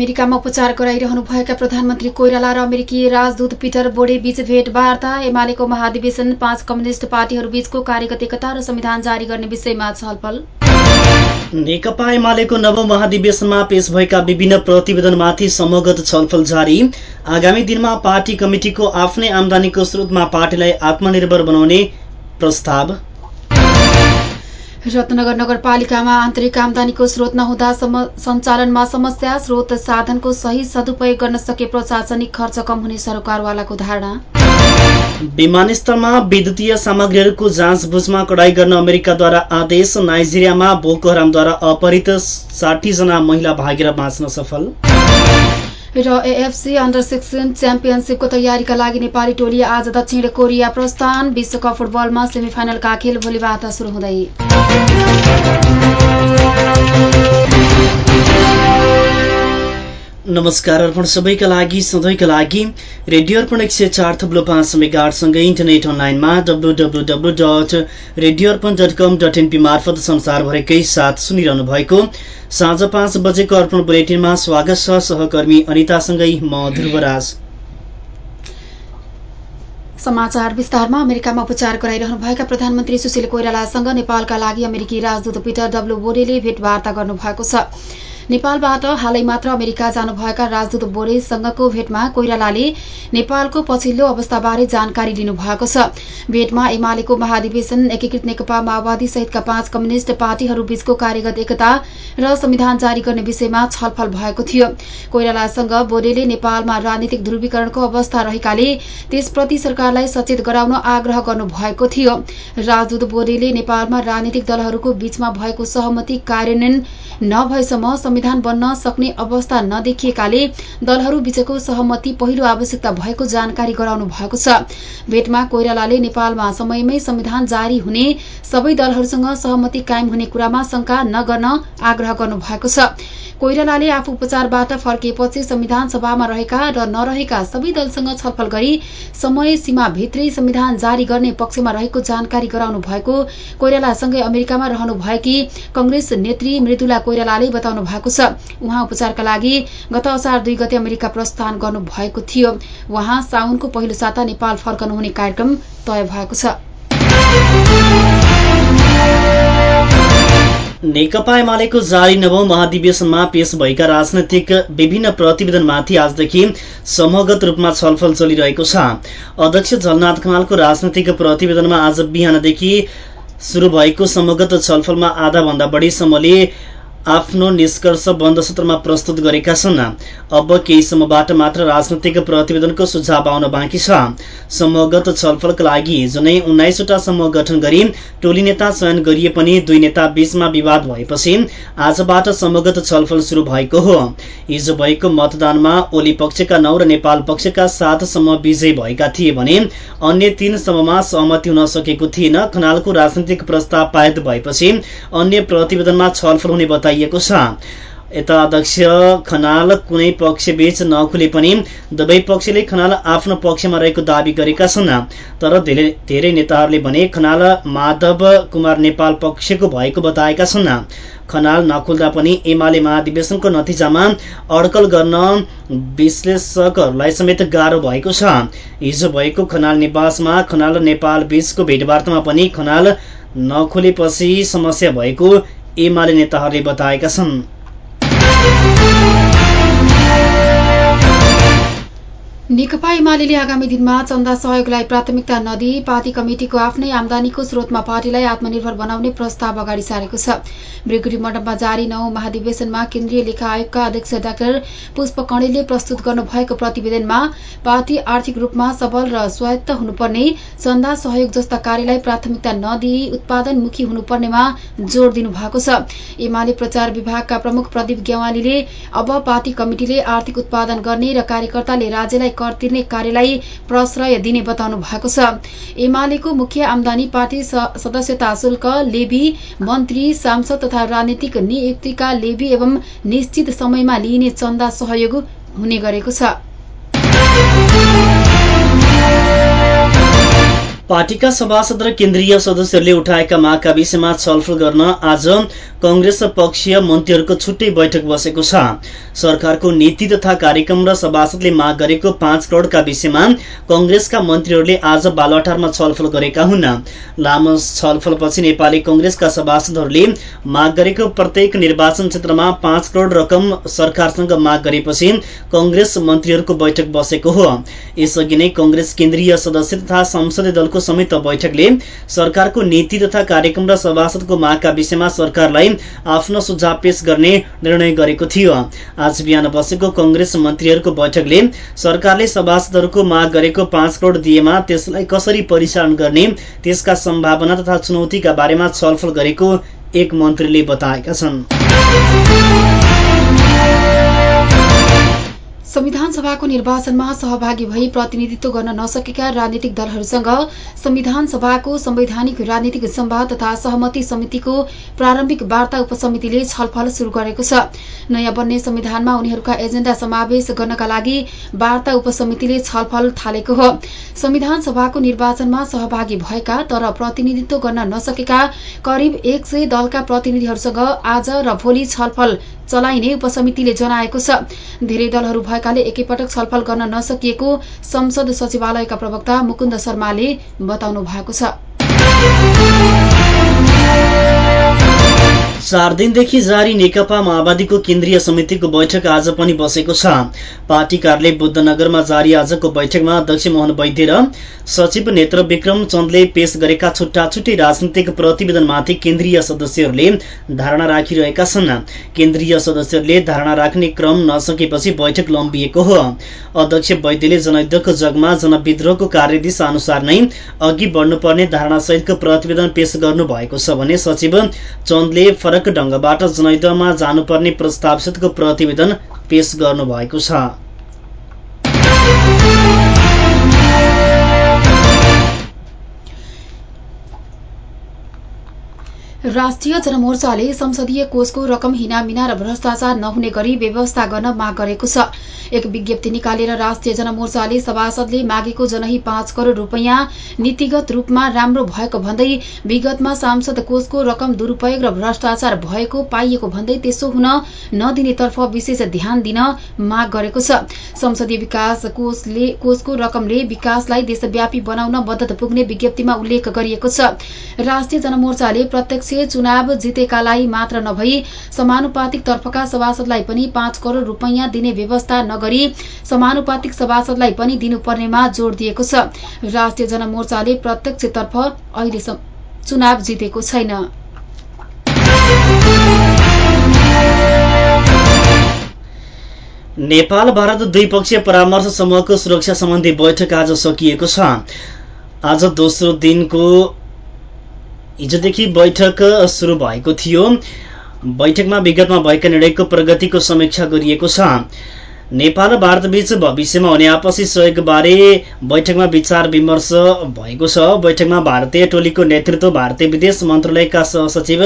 अमेरिकामा उपचार गराइरहनुभएका प्रधानमन्त्री कोइराला र अमेरिकी राजदूत पिटर बोडे बीच भेटवार्ता। एमालेको महाधिवेशन पाँच कम्युनिष्ट पार्टीहरू बीचको कार्यगत एकता र संविधान जारी गर्ने विषयमा छलफल। नेकपा एमालेको नव महाधिवेशनमा पेश भएका विभिन्न प्रतिवेदनमाथि समगत छलफल जारी। आगामी दिनमा पार्टी कमिटिको आफ्नै आमदानीको स्रोतमा पार्टीलाई आत्मनिर्भर बनाउने प्रस्ताव। रत्नगर नगरपालिकामा आन्तरिक आमदानीको स्रोत नहुँदा सञ्चालनमा समस्या स्रोत साधनको सही सदुपयोग गर्न सके प्रशासनिक खर्च कम हुने सरकारवालाको धारणा। विमानस्थलमा विद्युतीय सामग्रीहरूको जाँचबुझमा कडाई गर्न अमेरिकाद्वारा आदेश नाइजेरियामा बोको हरामद्वारा अपहरित जना महिला भागेर बाँच्न सफल। र एएफसी अन्डर सिक्सटिन च्याम्पियनसिपको तयारीका लागि नेपाली टोली आज दक्षिण कोरिया प्रस्थान विश्वकप फुटबलमा सेमिफाइनलका खेल भोलिबाट सुरु हुँदै। नमस्कार अर्पण सबैका लागि सधैँका लागि रेडियो अर्पण एक सय चार थप्लो पाँच मेगाटसँगै इन्टरनेट अनलाइनमा W W W dot radio Arpan dot com dot NP मार्फत संसारभरिकै साथ सुनिरहनु भएको साँझ पाँच बजेको अर्पण बुलेटिनमा स्वागत छ सहकर्मी अनितासँगै म ध्रुवराज। समाचार विस्तारमा अमेरिकामा उपचार गराइरहनुभएका प्रधानमन्त्री सुशील कोइरालासँग नेपालका लागि अमेरिकी राजदूत पिटर डब्लु बोरेले भेटवार्ता गर्नुभएको छ। नेपालबाट हालै मात्र अमेरिका जानुभएका राजदूत बोरेसँगको भेटमा कोइरालाले नेपालको पछिल्लो अवस्थाबारे जानकारी लिनुभएको छ। भेटमा एमालेको महाधिवेशन एकीकृत नेकपा माओवादी सहितका पाँच कम्युनिष्ट पार्टीहरू बीचको कार्यगत एकता र संविधान जारी गर्ने विषयमा छलफल भएको थियो। कोइरालासँग बोरेले नेपालमा राजनीतिक ध्रुवीकरणको अवस्था रहेकाले त्यसप्रति सरकारलाई सचेत गराउन आग्रह गर्नुभएको थियो। राजदूत बोरेले नेपालमा राजनीतिक दलहरूको बीचमा भएको सहमति कार्यान्वयन नभएसम्म संविधान बन्न सक्ने अवस्था नदेखिएकाले दलहरू बीचको सहमति पहिलो आवश्यकता भएको जानकारी गराउनु भएको छ। भेटमा कोइरालाले नेपालमा समयमै संविधान जारी हुने सबै दलहरूसँग सहमति कायम हुने कुरामा शंका नगर्न आग्रह गर्नु भएको छ। कोइरालाले आफू उपचारबाट फर्किएपछि संविधान सभामा रहेका र नरहेका सबै दलसँग छलफल गरी समय सीमाभित्रै संविधान जारी गर्ने पक्षमा रहेको जानकारी गराउनु भएको कोइरालासँगै अमेरिकामा रहनुभएकी कंग्रेस नेत्री मृदुला कोइरालाले बताउनु भएको छ। उहाँ उपचारका लागि गत असार दुई गते अमेरिका प्रस्थान गर्नु भएको थियो। उहाँ साउनको पहिलो साता नेपाल फर्कनुहुने कार्यक्रम तय भएको छ। नेकपा एमालेको जारी नवौं महाधिवेशनमा पेश भएका राजनैतिक विभिन्न प्रतिवेदनमाथि आजदेखि समूहगत रूपमा छलफल चलिरहेको छ। अध्यक्ष झलनाथ खनालको राजनैतिक प्रतिवेदनमा आज बिहानदेखि शुरू भएको समूहगत छलफलमा आधाभन्दा बढी समूहले आफ्नो निष्कर्ष बन्द सत्रमा प्रस्तुत गरेका छन्। अब केही समूहबाट मात्र राजनैतिक प्रतिवेदनको सुझाव आउन बाँकी छ। समूहगत छलफलका लागि जुनै उन्नाइसवटा समूह गठन गरी टोली नेता चयन गरिए पनि दुई नेता बीचमा विवाद भएपछि आजबाट समूहगत छलफल शुरू भएको हो। हिजो भएको मतदानमा ओली पक्षका नौ र नेपाल पक्षका सात समूह विजयी भएका थिए भने अन्य तीन समूहमा सहमति हुन सकेको थिएन। खनालको राजनैतिक प्रस्ताव पारित भएपछि अन्य प्रतिवेदनमा छलफल हुने बताए बताइएको छ। यता अध्यक्ष खनाल कुनै पक्षबीच नखुले पनि दुवै पक्षले खनाल आफ्नो पक्षमा रहेको दावी गरेका छन्। तर धेरै नेताहरूले भने खनाल माधव कुमार नेपाल पक्षको भएको बताएका छन्। खनाल नखुल्दा पनि एमाले महाधिवेशनको नतिजामा अड्कल गर्न विश्लेषकहरूलाई समेत गाह्रो भएको छ। हिजो भएको खनाल निवासमा खनाल नेपाल बीचको भेटवार्तामा पनि खनाल नखोलेपछि समस्या भएको एमाले नेताहरूले बताएका छन्। नेकपा एमाले आगामी दिनमा चन्दा सहयोगलाई प्राथमिकता नदिई पार्टी कमिटिको आफ्नै आमदानीको स्रोतमा पार्टीलाई आत्मनिर्भर बनाउने प्रस्ताव अगाडि सारेको छ। ब्रिगुडी मण्डपमा जारी नौ महाधिवेशनमा केन्द्रीय लेखा आयोगका अध्यक्ष डाक्टर पुष्प कणेलले प्रस्तुत गर्नुभएको प्रतिवेदनमा पार्टी आर्थिक रूपमा सबल र स्वायत्त हुनुपर्ने चन्दा सहयोग जस्ता कार्यलाई प्राथमिकता नदिई उत्पादनमुखी हुनुपर्नेमा जोड़ दिनु भएको छ। एमाले प्रचार विभागका प्रमुख प्रदीप गेवालीले अब पार्टी कमिटिले आर्थिक उत्पादन गर्ने र कार्यकर्ताले राज्यलाई कर तिर्ने कार्यलाई प्रश्रय दिने बताउनु भएको छ। एमालेको मुख्य आमदानी पार्टी सदस्यता शुल्क लेबी मन्त्री सांसद तथा राजनीतिक नियुक्तिका लेबी एवं निश्चित समयमा लिइने चन्दा सहयोग हुने गरेको छ। पार्टीका सभासद र केन्द्रीय सदस्यहरूले उठाएका मागका विषयमा छलफल गर्न आज कंग्रेस पक्षीय मन्त्रीहरूको छुट्टै बैठक बसेको छ। सरकारको नीति तथा कार्यक्रम र सभासदले माग गरेको पाँच करोड़का विषयमा कंग्रेसका मन्त्रीहरूले आज बालुवाटारमा छलफल गरेका हुन्। लामो छलफलपछि नेपाली कंग्रेसका सभासदहरूले माग गरेको प्रत्येक निर्वाचन क्षेत्रमा पाँच करोड़ रकम सरकारसँग माग गरेपछि कंग्रेस मन्त्रीहरूको बैठक बसेको हो। यसअघि नै कंग्रेस केन्द्रीय सदस्य तथा संसदीय दलको समित बैठकले सरकारको नीति तथा कार्यक्रम र सभासदको मागका विषयमा सरकारलाई आफ्नो सुझाव पेश गर्ने निर्णय गरेको थियो। आज बिहान बसेको कंग्रेस मन्त्रीहरूको बैठकले सरकारले सभासदहरूको माग गरेको पाँच करोड़ दिएमा त्यसलाई कसरी परिचालन गर्ने त्यसका सम्भावना तथा चुनौतीका बारेमा छलफल गरेको एक मन्त्रीले बताएका छन्। संविधान सभाको निर्वाचनमा सहभागी भई प्रतिनिधित्व गर्न नसकेका राजनीतिक दलहरूसँग संविधान सभाको संवैधानिक राजनीतिक सम्वाद तथा सहमति समितिको प्रारम्भिक वार्ता उपसमितिले छलफल शुरू गरेको छ। नयाँ बन्ने संविधानमा उनीहरूका एजेण्डा समावेश गर्नका लागि वार्ता उपसमितिले छलफल थालेको हो। संविधान सभाको निर्वाचनमा सहभागी भएका तर प्रतिनिधित्व गर्न नसकेका करिब एक दलका प्रतिनिधिहरूसँग आज र भोलि छलफल चलाइने उपसमितिले जनाएको छ। धेरै दलहरू भएकाले एकैपटक छलफल गर्न नसकिएको संसद सचिवालयका प्रवक्ता मुकुन्द शर्माले बताउनु भएको छ। चार दिनदेखि जारी नेकपा माओवादीको केन्द्रीय समितिको बैठक आज पनि बसेको छ। पार्टी कार्यालय बुद्धनगरमा जारी आजको बैठकमा अध्यक्ष मोहन वैद्य र सचिव नेत्र विक्रम चन्दले पेश गरेका छुट्टा छुट्टै राजनीतिक प्रतिवेदनमाथि केन्द्रीय सदस्यहरूले धारणा राखिरहेका छन्। केन्द्रीय सदस्यहरूले धारणा राख्ने क्रम नसकेपछि बैठक लम्बिएको हो। अध्यक्ष वैद्यले जनयुद्धको जगमा जनविद्रोहको कार्यदिशा अनुसार नै अघि बढ्नुपर्ने धारणासहितको प्रतिवेदन पेश गर्नु भएको छ भने सचिव चन्दले फरक ढंगबाट जनयुद्धमा जानुपर्ने प्रस्तावसहितको प्रतिवेदन पेश गर्नु भएको छ। राष्ट्रिय जनमोर्चाले संसदीय कोषको रकम हिनामिना र भ्रष्टाचार नहुने गरी व्यवस्था गर्न माग गरेको छ। एक विज्ञप्ति निकालेर राष्ट्रिय जनमोर्चाले सभासदले मागेको जनही पाँच करोड़ रूपियाँ नीतिगत रूपमा राम्रो भएको भन्दै विगतमा सांसद कोषको रकम दुरूपयोग र भ्रष्टाचार भएको पाइएको भन्दै त्यसो हुन नदिनेतर्फ विशेष ध्यान दिन माग गरेको छ। संसदीय विकास कोषको रकमले विकासलाई देशव्यापी बनाउन मद्दत पुग्ने विज्ञप्तिमा उल्लेख गरिएको छ। राष्ट्रिय जनमोर्चाले प्रत्यक्ष चुनाव जितेकालाई मात्र नभई समानुपातिक तर्फका सभासदलाई पनि पाँच करोड़ रूपियाँ दिने व्यवस्था नगरी समानुपातिक सभासदलाई पनि दिनुपर्नेमा जोड़ दिएको छ। राष्ट्रिय जनमोर्चाले प्रत्यक्षतर्फ अहिले चुनाव जितेको छैन। नेपाल भारत द्विपक्षीय परामर्श समूहको सुरक्षा सम्बन्धी बैठक आज सकिएको छ। आज दोस्रो दिनको हिजोदेखि बैठक सुरु भएको थियो। बैठकमा विगतमा भएका निर्णयको प्रगतिको समीक्षा गरिएको छ। नेपाल र भारतबीच भविष्यमा हुने आपसी सहयोगबारे बैठकमा विचार विमर्श भएको छ। बैठकमा भारतीय टोलीको नेतृत्व भारतीय विदेश मन्त्रालयका सहसचिव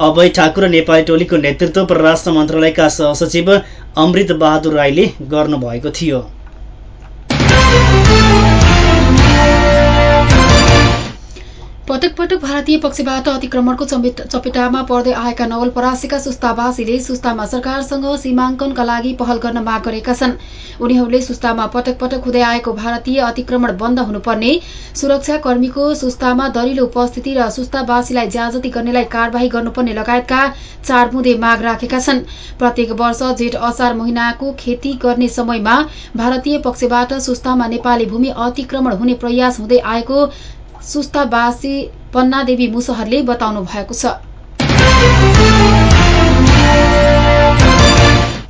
अभय ठाकुर नेपाली टोलीको नेतृत्व परराष्ट्र मन्त्रालयका सहसचिव अमृत बहादुर राईले गर्नुभएको थियो। पटक पटक भारतीय पक्षबाट अतिक्रमणको चपेटामा पर्दै आएका नवलपरासीका सुस्तावासीले सुस्तामा सरकारसँग सीमाङ्कनका लागि पहल गर्न माग गरेका छन्। उनीहरूले सुस्तामा पटक पटक हुँदै आएको भारतीय अतिक्रमण बन्द हुनुपर्ने सुरक्षाकर्मीको सुस्तामा दरिलो उपस्थिति र सुस्तावासीलाई ज्याजती गर्नेलाई कार्यवाही गर्नुपर्ने लगायतका चार बुँदे माग राखेका छन्। प्रत्येक वर्ष जेठ असार महिनाको खेती गर्ने समयमा भारतीय पक्षबाट सुस्तामा नेपाली भूमि अतिक्रमण हुने प्रयास हुँदै आएको सुस्तावासी पन्नादेवी मुसहरले बताउनु भएको छ।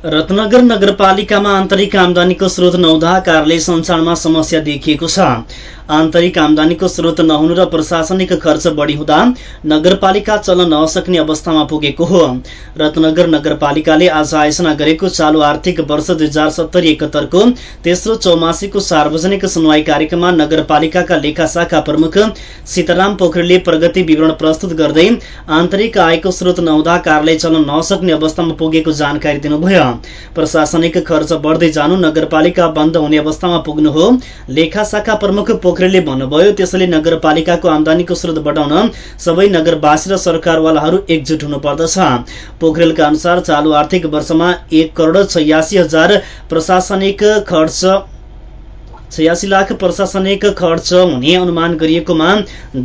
रत्नगर नगरपालिकामा आन्तरिक आमदानीको स्रोत नहुँदा कार्यालय सञ्चालनमा समस्या देखिएको छ। आन्तरिक आमदानीको स्रोत नहुनु र प्रशासनिक खर्च बढी हुँदा नगरपालिका चल्न नसक्ने अवस्थामा पुगेको हो। रत्नगर नगरपालिकाले आज आयोजना गरेको चालु आर्थिक वर्ष दुई हजार सत्तरी एकहत्तरको तेस्रो चौमासीको सार्वजनिक सुनवाई कार्यक्रममा नगरपालिकाका लेखा शाखा प्रमुख सीताराम पोखरेलले प्रगति विवरण प्रस्तुत गर्दै आन्तरिक आयको स्रोत नहुँदा कार्यालय चल्न नसक्ने अवस्थामा पुगेको जानकारी दिनुभयो। प्रशासनिक खर्च बढ्दै जानु नगरपालिका बन्द हुने अवस्थामा पुग्नु हो। लेखा शाखा प्रमुख पोखरेलले भन्नुभयो त्यसैले नगरपालिकाको आमदानीको स्रोत बढाउन सबै नगरवासी र सरकारवालाहरू एकजुट हुनुपर्दछ। पोखरेलका अनुसार चालु आर्थिक वर्षमा एक करोड छयासी हजार प्रशासनिक खर्च छयासी लाख प्रशासनिक खर्च हुने अनुमान गरिएकोमा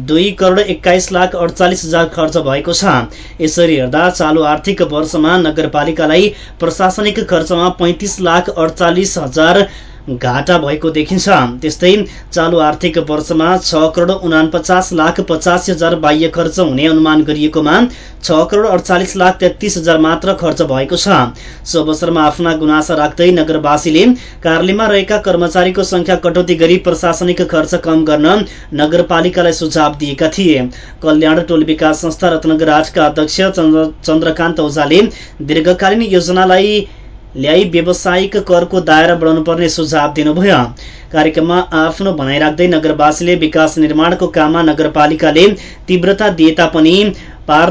दुई करोड एक्काइस लाख अडचालिस हजार खर्च भएको छ। यसरी हेर्दा चालु आर्थिक वर्षमा नगरपालिकालाई प्रशासनिक खर्चमा पैंतिस लाख अडचालिस हजार घाटा भएको देखिन्छ। त्यस्तै चालु आर्थिक वर्षमा छ करोड उनापचास लाख पचासी हजार बाह्य खर्च हुने अनुमान गरिएकोमा छ करोड अडचालिस लाख तेत्तिस हजार मात्र खर्च भएको छ। सो अवसरमा आफ्ना गुनासा राख्दै नगरवासीले कार्यालयमा रहेका कर्मचारीको संख्या कटौती गरी प्रशासनिक खर्च कम गर्न नगरपालिकालाई सुझाव दिएका थिए। कल्याण टोल विकास संस्था रत्नगर आठका अध्यक्ष चन्द्रकान्त ओझाले दीर्घकालीन योजनालाई ल्याई व्यावसायिक करको दायरा बढाउनुपर्ने सुझाव दिनुभयो। कार्यक्रममा आफ्नो भनाइ राख्दै नगरवासीले विकास निर्माणको काममा नगरपालिकाले तीव्रता दिए तापनि पार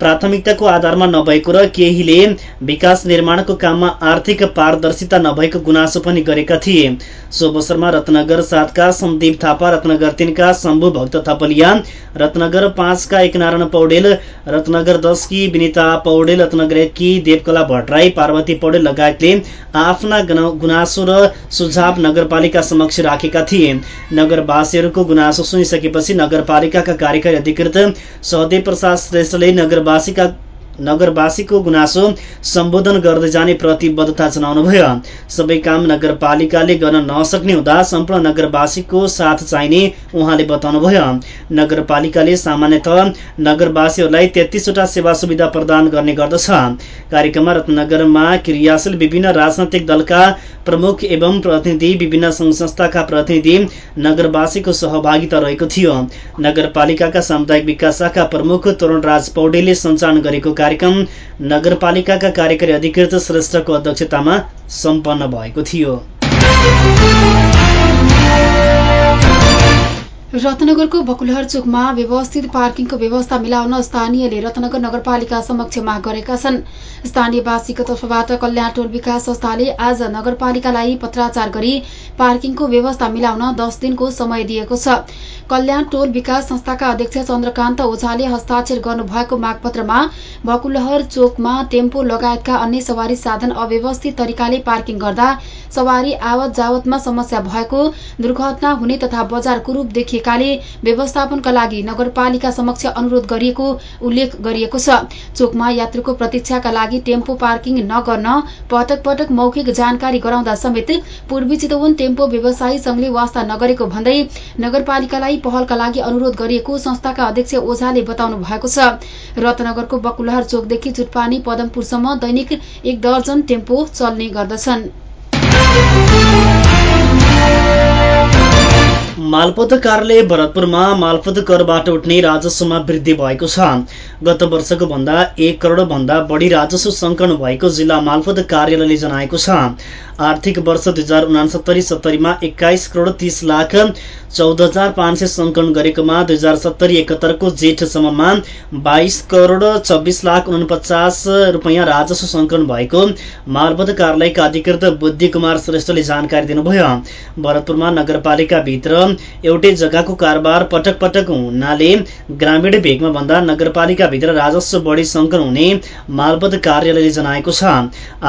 प्राथमिकताको आधारमा नभएको र केहीले विकास निर्माणको काममा आर्थिक पारदर्शिता नभएको गुनासो पनि गरेका थिए। सो अवसरमा रत्नगर सातका सन्दीप थापा रत्नगर तिनका शम्भु भक्त थपलिया रत्नगर पाँचका एकनारायण पौडेल रत्नगर दसकी विनिता पौडेल रत्नगर एककी देवकला भट्टराई पार्वती पौडेल लगायतले आफ्ना गुनासो र सुझाव नगरपालिका समक्ष राखेका थिए। नगरवासीहरूको गुनासो सुनिसकेपछि नगरपालिकाका कार्यकारी अधिकृत सहदेव प्रसाद श्रेष्ठले नगर नगरवासीका नगरवासीको गुनासो सम्बोधन गर्दै जाने प्रतिबद्धता जनाउनुभयो। सबै काम नगरपालिकाले गर्न नसक्ने हुँदा सम्पूर्ण नगरवासीको साथ चाहिने उहाँले बताउनुभयो। नगरपालिकाले सामान्यत नगरवासीहरूलाई तेत्तिसवटा सेवा सुविधा प्रदान गर्ने गर्दछ। कार्यक्रममा रत्नगरमा क्रियाशील विभिन्न राजनैतिक दलका प्रमुख एवं प्रतिनिधि विभिन्न संघ संस्थाका प्रतिनिधि नगरवासीको सहभागिता रहेको थियो। नगरपालिकाका सामुदायिक विकास शाखा प्रमुख तरुण राज पौडेलले सञ्चालन गरेको कार्यक्रम नगरपालिकाका कार्यकारी अधिकृत श्रेष्ठको अध्यक्षतामा सम्पन्न भएको थियो। रत्नगरको बकुलहर चोकमा व्यवस्थित पार्किङको व्यवस्था मिलाउन स्थानीयले रत्नगर नगरपालिका समक्ष माग गरेका छन्। स्थानीयवासीको तर्फबाट कल्याण टोल विकास संस्थाले आज नगरपालिकालाई पत्राचार गरी पार्किङको व्यवस्था मिलाउन दस दिनको समय दिएको छ। कल्याण टोल विकास संस्थाका अध्यक्ष चन्द्रकान्त ओझाले हस्ताक्षर गर्नुभएको मागपत्रमा भकुलहर चोकमा टेम्पो लगायतका अन्य सवारी साधन अव्यवस्थित तरिकाले पार्किङ गर्दा सवारी आवत जावतमा समस्या भएको दुर्घटना हुने तथा बजार कुरूप देखिएकाले व्यवस्थापनका लागि नगरपालिका समक्ष अनुरोध गरिएको उल्लेख गरिएको छ। चोकमा यात्रुको प्रतीक्षाका लागि टेम्पो पार्किङ नगर्न पटक पटक मौखिक जानकारी गराउँदा समेत पूर्वी चितवन टेम्पो व्यवसायी संघले वास्ता नगरेको भन्दै नगरपालिकालाई पहलका लागि अनुरोध गरिएको संस्थाका अध्यक्ष ओझाले बताउनु भएको छ। रत्नगरको बकुलहर चोकदेखि चुटपानी पदमपुरसम्म दैनिक एक दर्जन टेम्पो चल्ने गर्दछन्। मालपोत कार्यालय भरतपुरमा मालपोत करबाट उठ्ने राजस्वमा वृद्धि भएको छ। गत वर्षको भन्दा एक करोड भन्दा बढी राजस्व संकलन भएको जिल्ला मालपोत कार्यालयले जनाएको छ। आर्थिक वर्ष दुई हजार उनासत्तरी सत्तरीमा एक्काइस करोड तीस लाख चौध हजार पाँच सय संकलन गरेकोमा दुई हजार सत्तरी एकहत्तरको जेठसम्ममा बाइस करोड छब्बिस लाख उनपचास रुपियाँ राजस्व संकलन भएको मालपोत कार्यालयका अधिकृत बुद्धि कुमार श्रेष्ठले जानकारी दिनुभयो। भरतपुरमा नगरपालिकाभित्र एउटै जग्गाको कारोबार पटक पटक हुनाले ग्रामीण भेगमा भन्दा नगरपालिकाभित्र राजस्व बढी संकलन हुने मालपोत कार्यालयले जनाएको छ।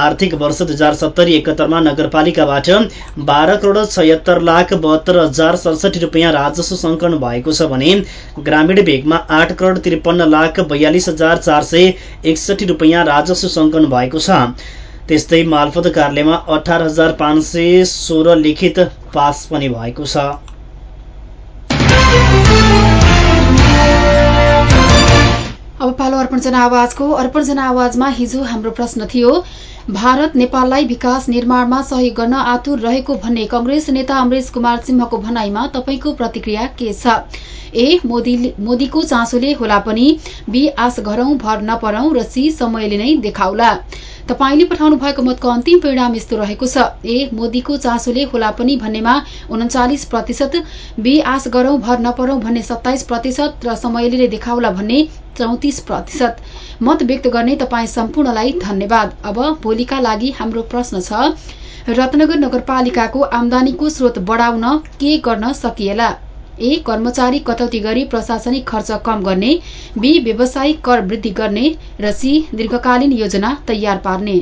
आर्थिक वर्ष दुई हजार सत्तरी एकहत्तरमा नगरपालिकाबाट बाह्र करोड छयत्तर लाख बहत्तर हजार सडसठी रुपियाँ राजस्व सङ्कलन भएको छ भने ग्रामीण भेगमा आठ करोड त्रिपन्न लाख बयालिस हजार चार सय एकसठी रुपियाँ राजस्व सङ्कलन भएको छ। त्यस्तै मालफत कार्यालयमा अठार हजार पाँच सय सोह्र लिखित पास पनि भएको छ। अब पालो अर्पण जनावाजको अर्पण जनावाजमा हिजो हाम्रो प्रश्न थियो भारत नेपाललाई विकास निर्माणमा सहयोग गर्न आतुर रहेको भन्ने कंग्रेस नेता अमरेश कुमार सिंहको भनाईमा तपाईँको प्रतिक्रिया के छ? ए मोदीको चासोले होला पनि बी आश घरौं भर नपरौं र सी समयले नै देखाउला। तपाईँले पठाउनु भएको मतको अन्तिम परिणाम यस्तो रहेको छ। ए मोदीको चासोले होला पनि भन्नेमा उन्चालिस प्रतिशत बी आश गरौं भर नपरौं भन्ने सत्ताइस प्रतिशत र समयले देखाउला भन्ने चौतिस प्रतिशत। मत व्यक्त गर्ने तपाईँ सम्पूर्णलाई धन्यवाद। अब भोलिका लागि हाम्रो प्रश्न छ रत्नगर नगरपालिकाको आमदानीको स्रोत बढाउन के गर्न सकिएला? ए कर्मचारी कटौती गरी प्रशासनिक खर्च कम गर्ने बी व्यावसायिक कर वृद्धि गर्ने र सी दीर्घकालीन योजना तयार पार्ने।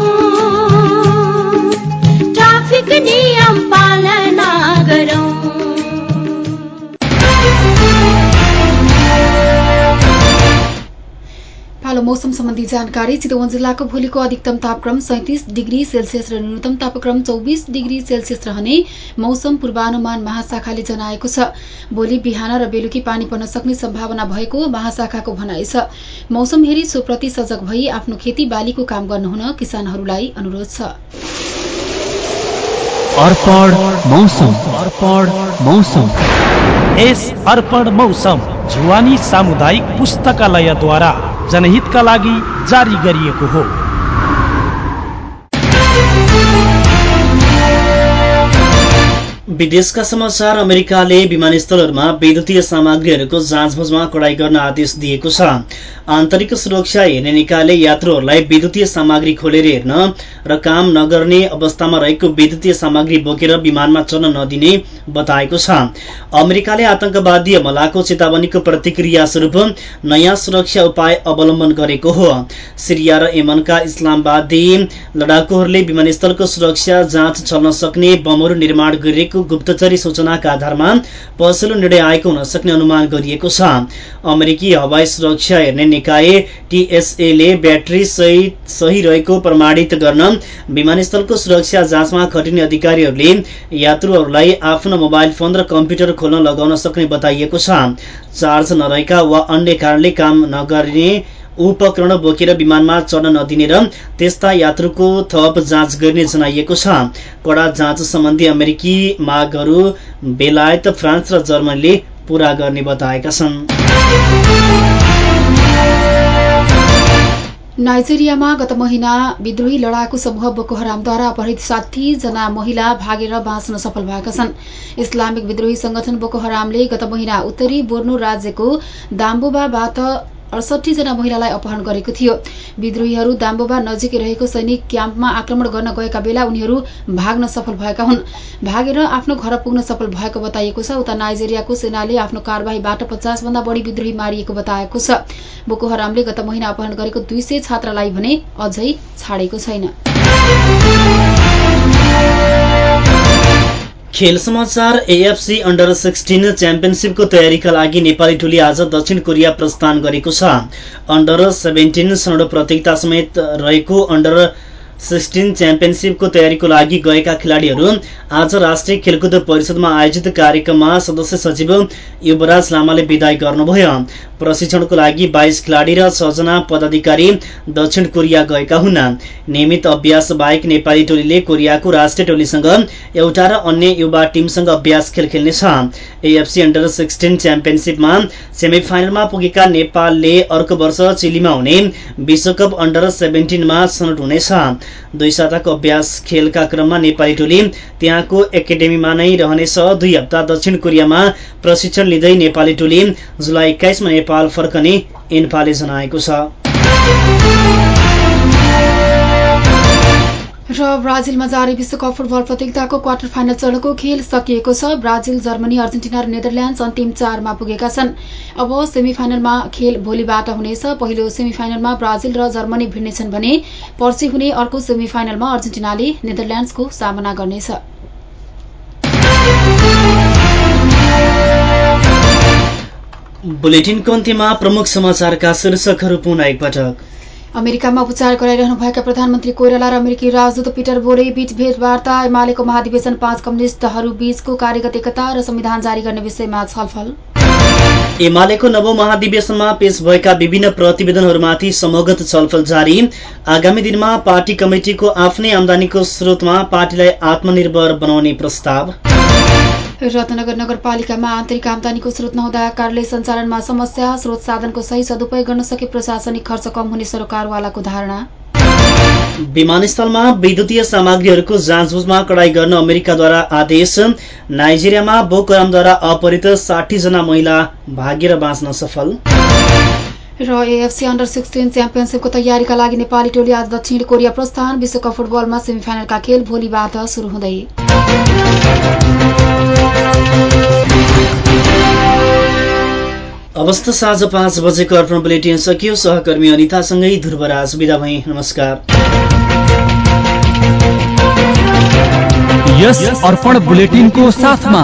मौसम सम्बन्धी जानकारी चितवन जिल्लाको भोलिको अधिकतम तापक्रम सैतिस डिग्री सेल्सियस र न्यूनतम तापक्रम चौबिस डिग्री सेल्सियस रहने मौसम पूर्वानुमान महाशाखाले जनाएको छ। भोलि बिहान र बेलुकी पानी पर्न सक्ने सम्भावना भएको महाशाखाको भनाइ छ। मौसम हेरी सोप्रति सजग भई आफ्नो खेती बालीको काम गर्नुहुन किसानहरूलाई अनुरोध छ। अर्पण मौसम। अर्पण मौसम। यस अर्पण मौसम जुवानी सामुदायिक पुस्तकालयद्वारा। जनहितका लागि जारी गरिएको हो। विदेशका समाचार अमेरिकाले विमानस्थलहरूमा विद्युतीय सामग्रीहरूको जाँचबुझमा कडाई गर्न आदेश दिएको छ। आन्तरिक सुरक्षा हेर्ने निकायले यात्रुहरूलाई विद्युतीय सामग्री खोलेर हेर्न र काम नगर्ने अवस्थामा रहेको विद्युतीय सामग्री बोकेर विमानमा चढ्न नदिने बताएको छ। अमेरिकाले आतंकवादी हमलाको चेतावनीको प्रतिक्रिया स्वरूप नयाँ सुरक्षा उपाय अवलम्बन गरेको हो। सिरिया र यमनका इस्लामवादी लडाकुहरूले विमानस्थलको सुरक्षा जाँच चल्न सक्ने बमहरू निर्माण गरिएको गुप्तचरी सूचनाका आधारमा पछिल्लो निर्णय आएको हुन सक्ने अनुमान गरिएको छ। अमेरिकी हवाई सुरक्षा हेर्ने निकाय टीएसएले ब्याट्री सहित सही रहेको प्रमाणित गर्न विमानस्थलको सुरक्षा जाँचमा खटिने अधिकारीहरूले यात्रुहरूलाई आफ्नो मोबाइल फोन र कम्प्युटर खोल्न लगाउन सक्ने बताइएको छ। चार्ज नरहेका वा अन्य कारणले काम नगर्ने उपकरण बोकेर विमानमा चढ्न नदिने र त्यस्ता यात्रुको थप जाँच गर्ने जनाइएको छ। कडा जाँच सम्बन्धी अमेरिकी मागहरू बेलायत फ्रान्स र जर्मनीले पूरा गर्ने बताएका छन्। नाइजेरियामा गत महिना विद्रोही लडाकु समूह बोको हरामद्वारा अपहरित जना महिला भागेर बाँच्न सफल भएका छन्। इस्लामिक विद्रोही संगठन बोको हरामले गत महिना उत्तरी बोर्नो राज्यको दाम्बोबाबाट अडसठी जना महिलालाई अपहरण गरेको थियो। विद्रोहीहरू दाम्बोबा नजिकै रहेको सैनिक क्याम्पमा आक्रमण गर्न गएका बेला उनीहरू भाग्न सफल भएका हुन्। भागेर आफ्नो घर पुग्न सफल भएको बताइएको छ। उता नाइजेरियाको सेनाले आफ्नो कारवाहीबाट पचास भन्दा बढी विद्रोही मारिएको बताएको छ। बोको हरामले गत महिना अपहरण गरेको दुई छात्रालाई भने अझै छाडेको छैन। खेल समाचार एएफसी अन्डर सिक्सटिन च्याम्पियनसिपको तयारीका लागि नेपाली टोली आज दक्षिण कोरिया प्रस्थान गरेको छ। अन्डर सेभेन्टिन स्वर्ण प्रतियोगिता समेत रहेको अन्डर सिक्सटिन च्याम्पियनसिपको तयारीको लागि गएका खेलाडीहरू आज राष्ट्रिय खेलकुद परिषदमा आयोजित कार्यक्रममा सदस्य सचिव युवराज लामाले विदाय गर्नुभयो। प्रशिक्षणको लागि बाइस खेलाडी र छजना पदाधिकारी दक्षिण कोरिया गएका हुन्। नियमित अभ्यास बाहेक नेपाली टोलीले कोरियाको राष्ट्रिय टोलीसँग एउटा र अन्य युवा टिमसँग अभ्यास खेल खेल्नेछ। एएफसी अन्डर सिक्सटिन च्याम्पियनसिपमा सेमिफाइनलमा पुगेका नेपालले अर्को वर्ष चिलीमा हुने विश्वकप अन्डर सेभेन्टिनमा छनौट हुनेछ। दुई साताको अभ्यास खेलका क्रममा नेपाली टोली त्यहाँको एकाडेमीमा नै रहनेछ। दुई हप्ता दक्षिण कोरियामा प्रशिक्षण लिँदै नेपाली टोली जुलाई एक्काइसमा नेपाल फर्कने इन्फाले जनाएको छ। र ब्राजिलमा जारी विश्वकप फुटबल प्रतियोगिताको क्वार्टर फाइनल चरणको खेल सकिएको छ। ब्राजिल जर्मनी अर्जेन्टिना र नेदरल्याण्ड अन्तिम चारमा पुगेका छन्। अब सेमिफाइनलमा खेल भोलिबाट हुनेछ। पहिलो सेमिफाइनलमा ब्राजिल र जर्मनी भिड्नेछन् भने पर्सि हुने अर्को सेमिफाइनलमा अर्जेन्टिनाले नेदरल्याण्डसको सामना गर्नेछ। बुलेटिनको अन्त्यमा प्रमुख समाचारका शीर्षकहरू पुनः एकपटक। अमेरिकामा उपचार गराइरहनुभएका प्रधानमन्त्री कोइराला र अमेरिकी राजदूत पिटर बोले बीच भेटवार्ता एमालेको महाधिवेशन पाँच कम्युनिष्टहरू बीचको कार्यगत एकता र संविधान जारी गर्ने विषयमा छलफल। एमालेको नवौं महाधिवेशनमा पेश भएका विभिन्न प्रतिवेदनहरूमाथि समगत छलफल जारी। आगामी दिनमा पार्टी कमिटिको आफ्नै आमदानीको स्रोतमा पार्टीलाई आत्मनिर्भर बनाउने प्रस्ताव। रत्नगर नगरपालिकामा आन्तरिक आमदानीको स्रोत नहुँदा कार्यालय सञ्चालनमा समस्या स्रोत साधनको सही सदुपयोग गर्न सके प्रशासनिक खर्च कम हुने सरकारवालाको धारणा। विमानस्थलमा विद्युतीय सामग्रीहरूको जाँचबुझमा कडाई गर्न अमेरिकाद्वारा आदेश। नाइजेरियामा बोकरामद्वारा अपहरित साठी जना महिला भागेर बाँच्न सफल। र एएफसी अन्डर सिक्सटिन च्याम्पियनसिपको तयारीका लागि नेपाली टोली आज दक्षिण कोरिया प्रस्थान विश्वकप फुटबलमा सेमिफाइनलका खेल भोलिबाट सुरु हुँदै। अवस्था साँझ पाँच बजेको अर्पण बुलेटिन सकियो। सहकर्मी अनितासँगै ध्रुवराज विदा भए नमस्कार। यस अर्पण बुलेटिनको साथमा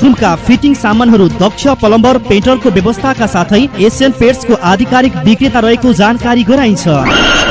बाथरुमका फिटिङ सामानहरू दक्ष प्लम्बर पेन्टरको व्यवस्थाका साथै एसियन पेट्सको आधिकारिक विक्रेता रहेको जानकारी गराइन्छ।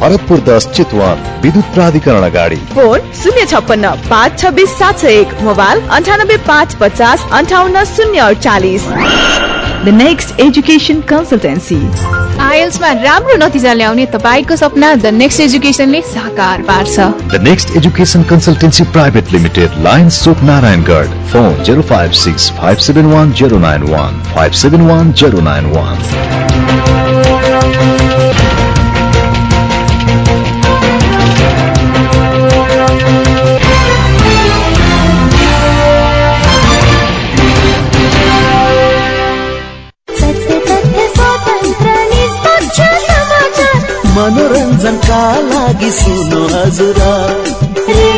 भरतपुर दस चितवन विद्युत प्राधिकरण अगाडि। फोन शून्य छप्पन्न पाँच छब्बिस सात सय एक मोबाइल अन्ठानब्बे पाँच पचास अन्ठाउन्न शून्य अडचालिस। द नेक्स्ट एजुकेसन कन्सल्टेन्सी आइएल्समा राम्रो नतिजा ल्याउने तपाईँको सपना द नेक्स्ट एजुकेसनले साकार पार्छ। The next education consultancy private limited chowk Narayangarh phone zero five six five seven one zero nine one five seven one zero nine one मनोरञ्जनका लागि सुन्नु हजुर।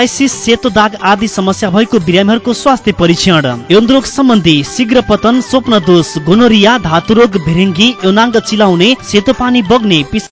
सोराइसिस सेतो दाग आदि समस्या भएको बिरामीहरूको स्वास्थ्य परीक्षण। यौनरोग सम्बन्धी शीघ्र पतन स्वप्न दोष गोनोरिया धातु रोग भिरिङ्गी यौनाङ्ग चिलाउने सेतो पानी बग्ने